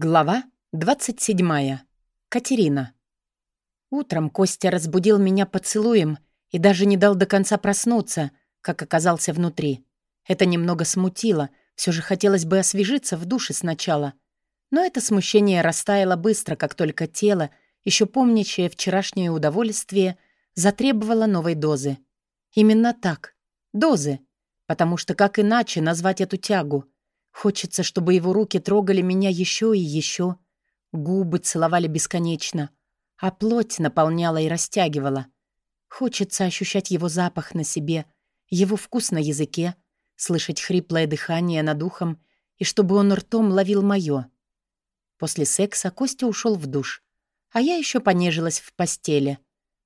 Глава 27. Катерина. Утром Костя разбудил меня поцелуем и даже не дал до конца проснуться, как оказался внутри. Это немного смутило, все же хотелось бы освежиться в душе сначала. Но это смущение растаяло быстро, как только тело, еще помнящее вчерашнее удовольствие, затребовало новой дозы. Именно так. Дозы. Потому что как иначе назвать эту тягу — Хочется, чтобы его руки трогали меня еще и еще. Губы целовали бесконечно, а плоть наполняла и растягивала. Хочется ощущать его запах на себе, его вкус на языке, слышать хриплое дыхание над ухом и чтобы он ртом ловил мое. После секса Костя ушел в душ, а я еще понежилась в постели.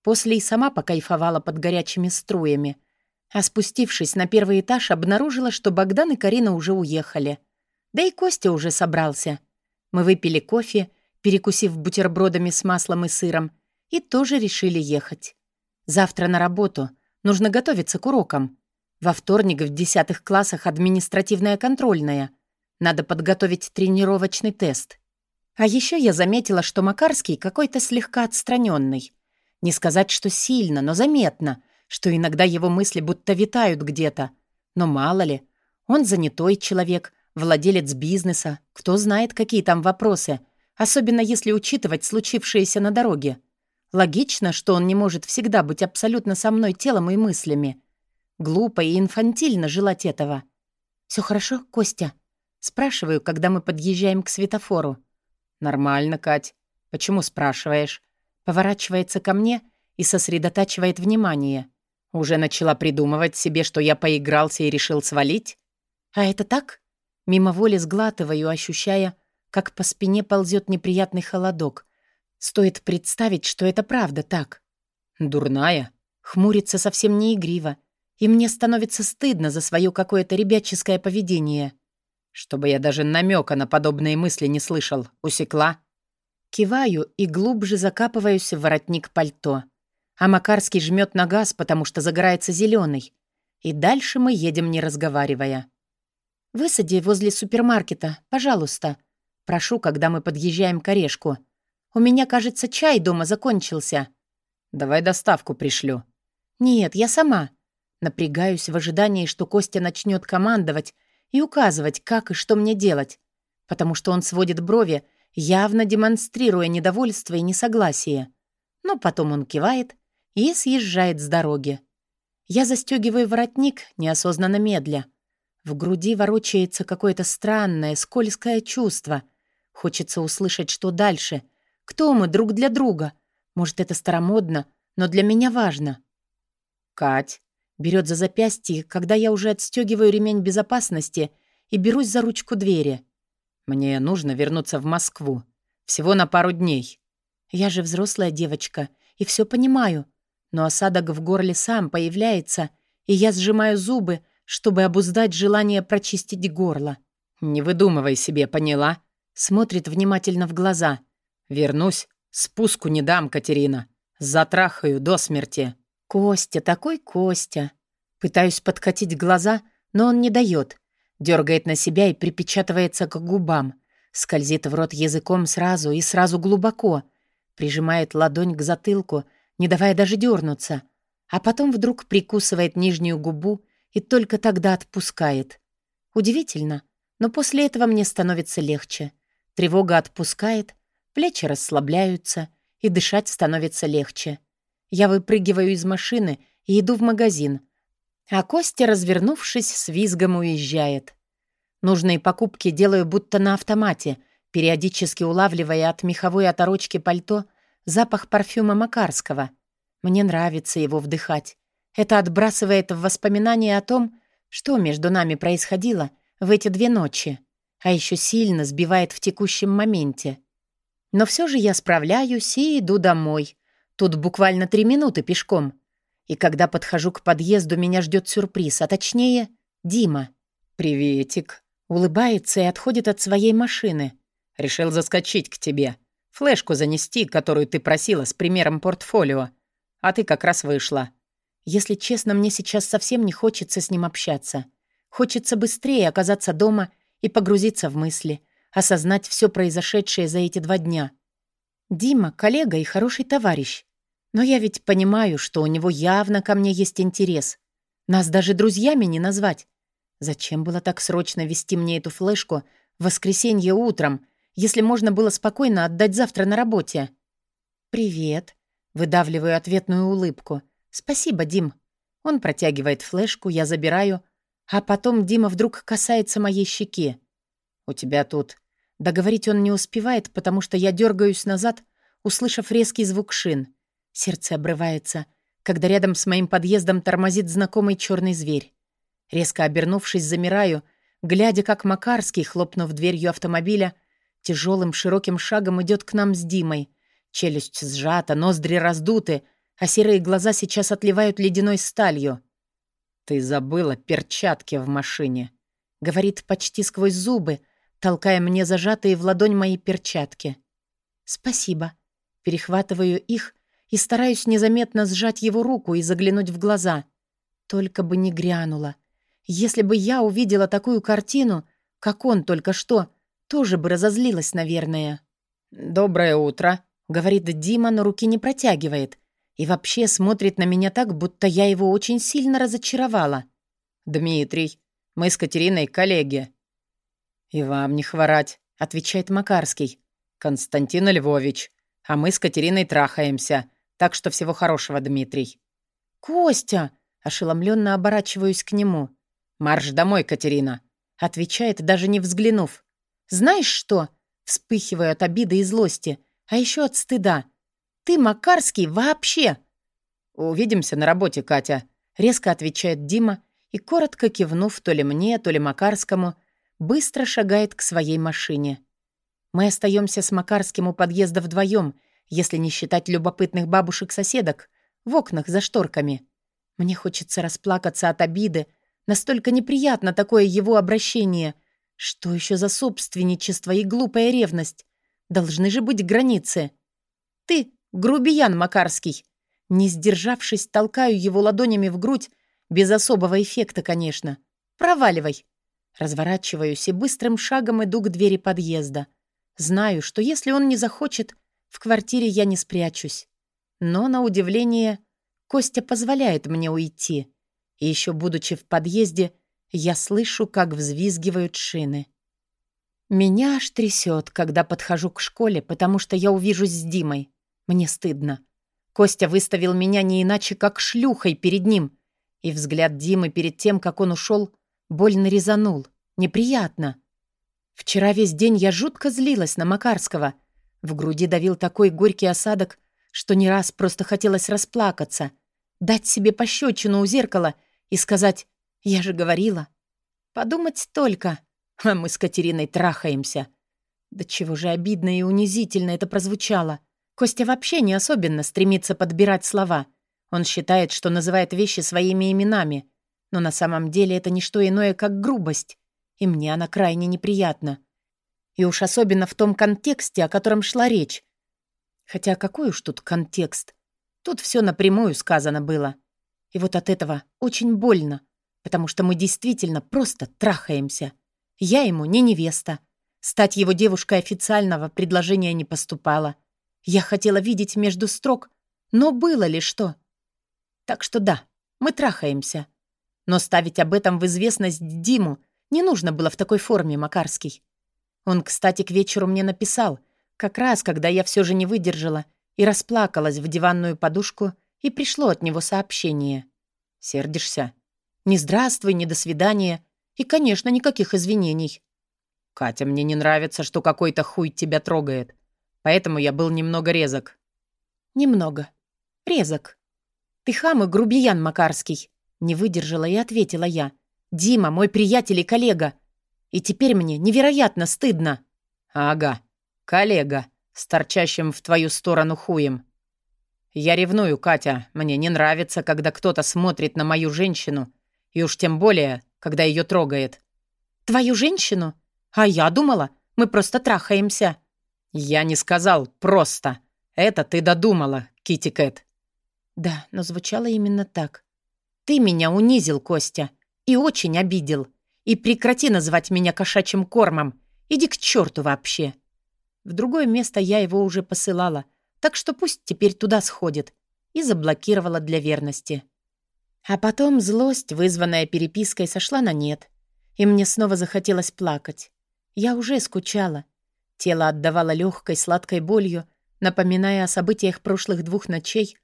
После и сама покайфовала под горячими струями — а спустившись на первый этаж, обнаружила, что Богдан и Карина уже уехали. Да и Костя уже собрался. Мы выпили кофе, перекусив бутербродами с маслом и сыром, и тоже решили ехать. Завтра на работу. Нужно готовиться к урокам. Во вторник в десятых классах административная контрольная. Надо подготовить тренировочный тест. А еще я заметила, что Макарский какой-то слегка отстраненный. Не сказать, что сильно, но заметно — что иногда его мысли будто витают где-то. Но мало ли, он занятой человек, владелец бизнеса, кто знает, какие там вопросы, особенно если учитывать случившееся на дороге. Логично, что он не может всегда быть абсолютно со мной телом и мыслями. Глупо и инфантильно желать этого. «Все хорошо, Костя?» Спрашиваю, когда мы подъезжаем к светофору. «Нормально, Кать. Почему спрашиваешь?» Поворачивается ко мне и сосредотачивает внимание. Уже начала придумывать себе, что я поигрался и решил свалить? А это так? Мимо воли сглатываю, ощущая, как по спине ползет неприятный холодок. Стоит представить, что это правда так. Дурная. Хмурится совсем не игриво. И мне становится стыдно за свое какое-то ребяческое поведение. Чтобы я даже намека на подобные мысли не слышал. Усекла? Киваю и глубже закапываюсь в воротник пальто а Макарский жмет на газ, потому что загорается зеленый. И дальше мы едем, не разговаривая. «Высади возле супермаркета, пожалуйста». Прошу, когда мы подъезжаем к орешку. «У меня, кажется, чай дома закончился». «Давай доставку пришлю». «Нет, я сама». Напрягаюсь в ожидании, что Костя начнет командовать и указывать, как и что мне делать, потому что он сводит брови, явно демонстрируя недовольство и несогласие. Но потом он кивает и съезжает с дороги. Я застегиваю воротник, неосознанно медля. В груди ворочается какое-то странное, скользкое чувство. Хочется услышать, что дальше. Кто мы друг для друга? Может, это старомодно, но для меня важно. «Кать!» Берет за запястье, когда я уже отстегиваю ремень безопасности и берусь за ручку двери. «Мне нужно вернуться в Москву. Всего на пару дней». Я же взрослая девочка и все понимаю но осадок в горле сам появляется, и я сжимаю зубы, чтобы обуздать желание прочистить горло. «Не выдумывай себе, поняла?» Смотрит внимательно в глаза. «Вернусь. Спуску не дам, Катерина. Затрахаю до смерти». «Костя, такой Костя». Пытаюсь подкатить глаза, но он не дает. Дергает на себя и припечатывается к губам. Скользит в рот языком сразу и сразу глубоко. Прижимает ладонь к затылку — не давая даже дернуться, а потом вдруг прикусывает нижнюю губу и только тогда отпускает. Удивительно, но после этого мне становится легче. Тревога отпускает, плечи расслабляются, и дышать становится легче. Я выпрыгиваю из машины и иду в магазин, а Костя, развернувшись, с визгом уезжает. Нужные покупки делаю будто на автомате, периодически улавливая от меховой оторочки пальто запах парфюма Макарского. Мне нравится его вдыхать. Это отбрасывает в воспоминания о том, что между нами происходило в эти две ночи, а еще сильно сбивает в текущем моменте. Но все же я справляюсь и иду домой. Тут буквально три минуты пешком. И когда подхожу к подъезду, меня ждет сюрприз, а точнее Дима. «Приветик», улыбается и отходит от своей машины. «Решил заскочить к тебе. Флешку занести, которую ты просила с примером портфолио. А ты как раз вышла. Если честно, мне сейчас совсем не хочется с ним общаться. Хочется быстрее оказаться дома и погрузиться в мысли. осознать все произошедшее за эти два дня. Дима — коллега и хороший товарищ. Но я ведь понимаю, что у него явно ко мне есть интерес. Нас даже друзьями не назвать. Зачем было так срочно вести мне эту флешку в воскресенье утром, если можно было спокойно отдать завтра на работе? «Привет», — выдавливаю ответную улыбку. «Спасибо, Дим». Он протягивает флешку, я забираю, а потом Дима вдруг касается моей щеки. «У тебя тут...» Договорить он не успевает, потому что я дергаюсь назад, услышав резкий звук шин. Сердце обрывается, когда рядом с моим подъездом тормозит знакомый черный зверь. Резко обернувшись, замираю, глядя, как Макарский, хлопнув дверью автомобиля, тяжелым широким шагом идет к нам с Димой. Челюсть сжата, ноздри раздуты, а серые глаза сейчас отливают ледяной сталью. «Ты забыла перчатки в машине», — говорит почти сквозь зубы, толкая мне зажатые в ладонь мои перчатки. «Спасибо». Перехватываю их и стараюсь незаметно сжать его руку и заглянуть в глаза. Только бы не грянуло. Если бы я увидела такую картину, как он только что, тоже бы разозлилась, наверное. «Доброе утро», — говорит Дима, но руки не протягивает. И вообще смотрит на меня так, будто я его очень сильно разочаровала. «Дмитрий, мы с Катериной коллеги». «И вам не хворать», — отвечает Макарский. «Константин Львович, а мы с Катериной трахаемся, так что всего хорошего, Дмитрий». «Костя!» — ошеломленно оборачиваюсь к нему. «Марш домой, Катерина!» — отвечает, даже не взглянув. «Знаешь что?» — вспыхиваю от обиды и злости, а еще от стыда. «Ты, Макарский, вообще!» «Увидимся на работе, Катя», — резко отвечает Дима и, коротко кивнув то ли мне, то ли Макарскому, быстро шагает к своей машине. Мы остаемся с Макарским у подъезда вдвоем, если не считать любопытных бабушек-соседок в окнах за шторками. Мне хочется расплакаться от обиды, настолько неприятно такое его обращение. Что еще за собственничество и глупая ревность? Должны же быть границы. «Ты грубиян Макарский!» Не сдержавшись, толкаю его ладонями в грудь, без особого эффекта, конечно. «Проваливай!» Разворачиваюсь и быстрым шагом иду к двери подъезда. Знаю, что если он не захочет, в квартире я не спрячусь. Но, на удивление, Костя позволяет мне уйти. И еще будучи в подъезде, я слышу, как взвизгивают шины. Меня аж трясет, когда подхожу к школе, потому что я увижусь с Димой. Мне стыдно. Костя выставил меня не иначе, как шлюхой перед ним. И взгляд Димы перед тем, как он ушел, больно резанул. Неприятно. Вчера весь день я жутко злилась на Макарского. В груди давил такой горький осадок, что не раз просто хотелось расплакаться, дать себе пощечину у зеркала и сказать «Я же говорила». Подумать только, а мы с Катериной трахаемся. Да чего же обидно и унизительно это прозвучало. Костя вообще не особенно стремится подбирать слова. Он считает, что называет вещи своими именами. Но на самом деле это не что иное, как грубость. И мне она крайне неприятна. И уж особенно в том контексте, о котором шла речь. Хотя какой уж тут контекст? Тут все напрямую сказано было. И вот от этого очень больно, потому что мы действительно просто трахаемся. Я ему не невеста. Стать его девушкой официального предложения не поступало. Я хотела видеть между строк, но было ли что? Так что да, мы трахаемся. Но ставить об этом в известность Диму не нужно было в такой форме, Макарский. Он, кстати, к вечеру мне написал, как раз когда я все же не выдержала и расплакалась в диванную подушку, и пришло от него сообщение. «Сердишься?» «Не здравствуй, не до свидания. И, конечно, никаких извинений». «Катя, мне не нравится, что какой-то хуй тебя трогает. Поэтому я был немного резок». «Немного. Резок. Ты хам и грубиян, Макарский». Не выдержала и ответила я. «Дима, мой приятель и коллега. И теперь мне невероятно стыдно». «Ага, коллега, с торчащим в твою сторону хуем». «Я ревную, Катя. Мне не нравится, когда кто-то смотрит на мою женщину, и уж тем более, когда ее трогает». «Твою женщину? А я думала, мы просто трахаемся». «Я не сказал «просто». Это ты додумала, Кити Кэт». Да, но звучало именно так. «Ты меня унизил, Костя, и очень обидел. И прекрати называть меня кошачьим кормом, Иди к черту вообще. В другое место я его уже посылала, так что пусть теперь туда сходит. И заблокировала для верности. А потом злость, вызванная перепиской, сошла на нет. И мне снова захотелось плакать. Я уже скучала. Тело отдавало легкой сладкой болью, напоминая о событиях прошлых двух ночей,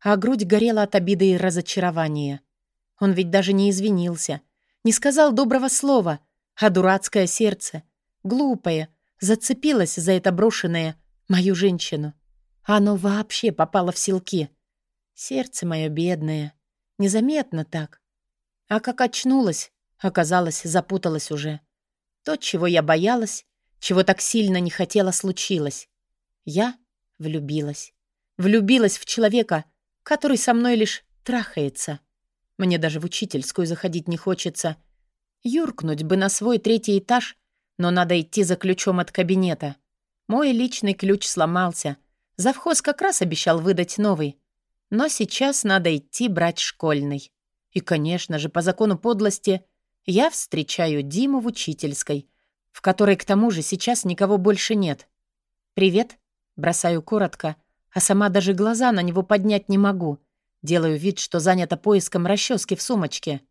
а грудь горела от обиды и разочарования. Он ведь даже не извинился, не сказал доброго слова, а дурацкое сердце, глупое, зацепилось за это брошенное мою женщину. Оно вообще попало в селки. Сердце мое бедное. Незаметно так. А как очнулась, оказалось, запуталась уже. То, чего я боялась, чего так сильно не хотела, случилось. Я влюбилась. Влюбилась в человека, который со мной лишь трахается. Мне даже в учительскую заходить не хочется. Юркнуть бы на свой третий этаж, но надо идти за ключом от кабинета. Мой личный ключ сломался. Завхоз как раз обещал выдать новый. Но сейчас надо идти брать школьный. И, конечно же, по закону подлости, я встречаю Диму в учительской, в которой, к тому же, сейчас никого больше нет. «Привет», — бросаю коротко, а сама даже глаза на него поднять не могу. Делаю вид, что занята поиском расчески в сумочке.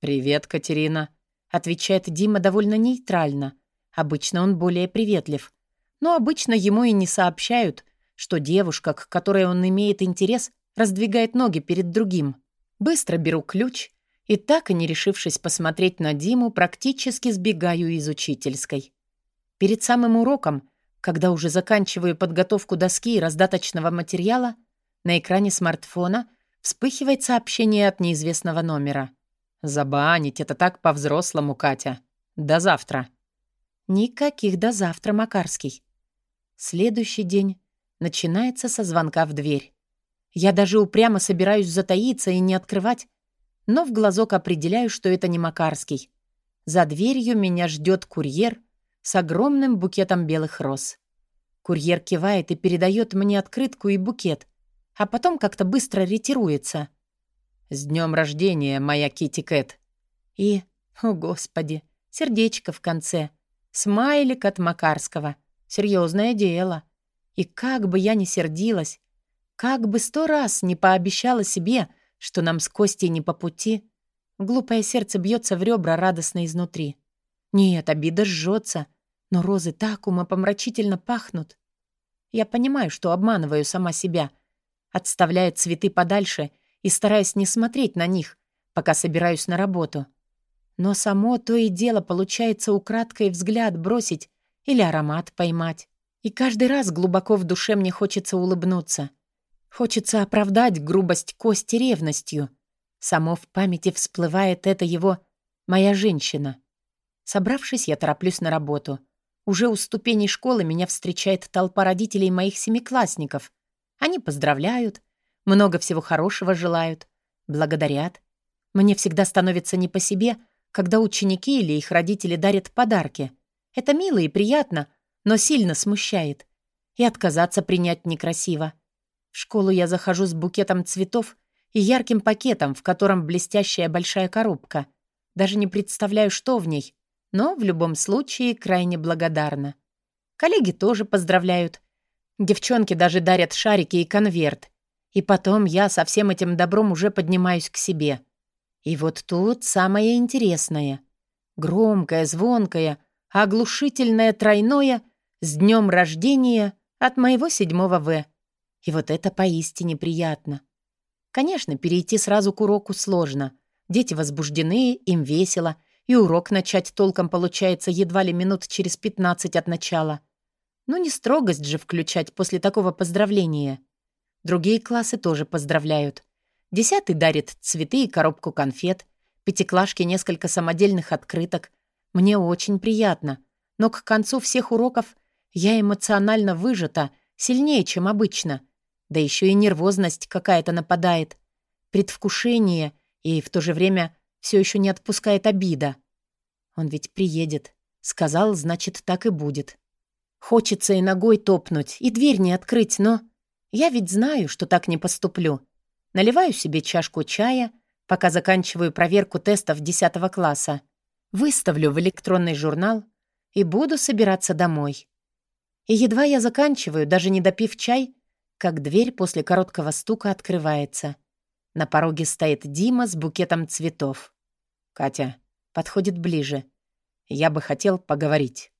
«Привет, Катерина», — отвечает Дима довольно нейтрально. Обычно он более приветлив. Но обычно ему и не сообщают, что девушка, к которой он имеет интерес, раздвигает ноги перед другим. Быстро беру ключ и, так и не решившись посмотреть на Диму, практически сбегаю из учительской. Перед самым уроком, когда уже заканчиваю подготовку доски и раздаточного материала, на экране смартфона вспыхивает сообщение от неизвестного номера. «Забанить — это так по-взрослому, Катя. До завтра». Никаких до завтра, Макарский. Следующий день начинается со звонка в дверь. Я даже упрямо собираюсь затаиться и не открывать, но в глазок определяю, что это не Макарский. За дверью меня ждет курьер с огромным букетом белых роз. Курьер кивает и передает мне открытку и букет, а потом как-то быстро ретируется. «С днем рождения, моя Кити Кэт!» И, о господи, сердечко в конце — Смайлик от Макарского. Серьезное дело. И как бы я ни сердилась, как бы сто раз не пообещала себе, что нам с Костей не по пути, глупое сердце бьется в ребра радостно изнутри. Нет, обида жжется, но розы так умопомрачительно пахнут. Я понимаю, что обманываю сама себя, отставляя цветы подальше и стараясь не смотреть на них, пока собираюсь на работу. Но само то и дело получается украдкой взгляд бросить или аромат поймать. И каждый раз глубоко в душе мне хочется улыбнуться. Хочется оправдать грубость Кости ревностью. Само в памяти всплывает это его «моя женщина». Собравшись, я тороплюсь на работу. Уже у ступеней школы меня встречает толпа родителей моих семиклассников. Они поздравляют, много всего хорошего желают, благодарят. Мне всегда становится не по себе — когда ученики или их родители дарят подарки. Это мило и приятно, но сильно смущает. И отказаться принять некрасиво. В школу я захожу с букетом цветов и ярким пакетом, в котором блестящая большая коробка. Даже не представляю, что в ней, но в любом случае крайне благодарна. Коллеги тоже поздравляют. Девчонки даже дарят шарики и конверт. И потом я со всем этим добром уже поднимаюсь к себе — и вот тут самое интересное. Громкое, звонкое, оглушительное тройное «С днем рождения» от моего седьмого В. И вот это поистине приятно. Конечно, перейти сразу к уроку сложно. Дети возбуждены, им весело, и урок начать толком получается едва ли минут через 15 от начала. Но не строгость же включать после такого поздравления. Другие классы тоже поздравляют. Десятый дарит цветы и коробку конфет, пятиклашки несколько самодельных открыток. Мне очень приятно, но к концу всех уроков я эмоционально выжата, сильнее, чем обычно. Да еще и нервозность какая-то нападает. Предвкушение и в то же время все еще не отпускает обида. Он ведь приедет. Сказал, значит, так и будет. Хочется и ногой топнуть, и дверь не открыть, но... Я ведь знаю, что так не поступлю. Наливаю себе чашку чая, пока заканчиваю проверку тестов 10 класса. Выставлю в электронный журнал и буду собираться домой. И едва я заканчиваю, даже не допив чай, как дверь после короткого стука открывается. На пороге стоит Дима с букетом цветов. «Катя, подходит ближе. Я бы хотел поговорить».